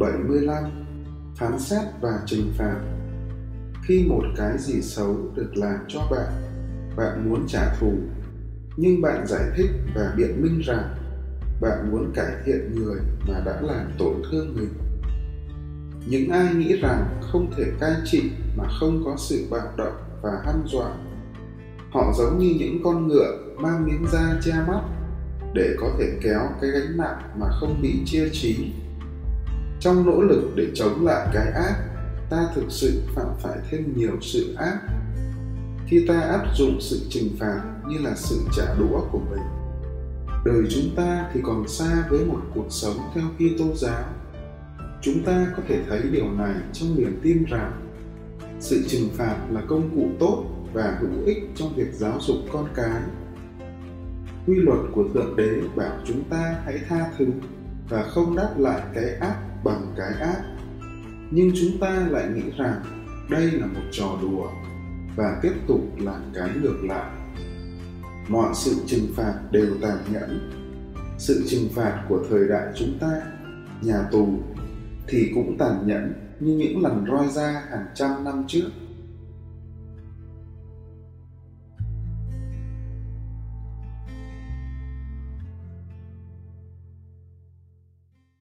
75 Phán xét và trừng phạt Khi một cái gì xấu được làm cho bạn, bạn muốn trả thù, nhưng bạn giải thích và biện minh rằng bạn muốn cải thiện người mà đã làm tổn thương mình. Những ai nghĩ rằng không thể cai trị mà không có sự bạo động và hăm dọa. Họ giống như những con ngựa mang miếng da che mắt để có thể kéo cái gánh nặng mà không bị chia trí trong nỗ lực để chống lại cái ác, ta thực sự phạm phải thêm nhiều sự ác. Khi ta áp dụng sự trừng phạt như là sự trả đũa của mình, đời chúng ta thì còn xa với một cuộc sống theo Kitô giáo. Chúng ta có thể thấy điều này trong niềm tin rằng sự trừng phạt là công cụ tốt và hữu ích trong việc giáo dục con cái. Quy luật của thượng đế bảo chúng ta hãy tha thứ và không đáp lại cái ác bằng cái ác. Nhưng chúng ta lại nghĩ rằng đây là một trò đùa và tiếp tục làm cái ngược lại. Mọi sự trừng phạt đều tàn nhẫn. Sự trừng phạt của thời đại chúng ta, nhà tù thì cũng tàn nhẫn như những lần roi ra hàng trăm năm trước.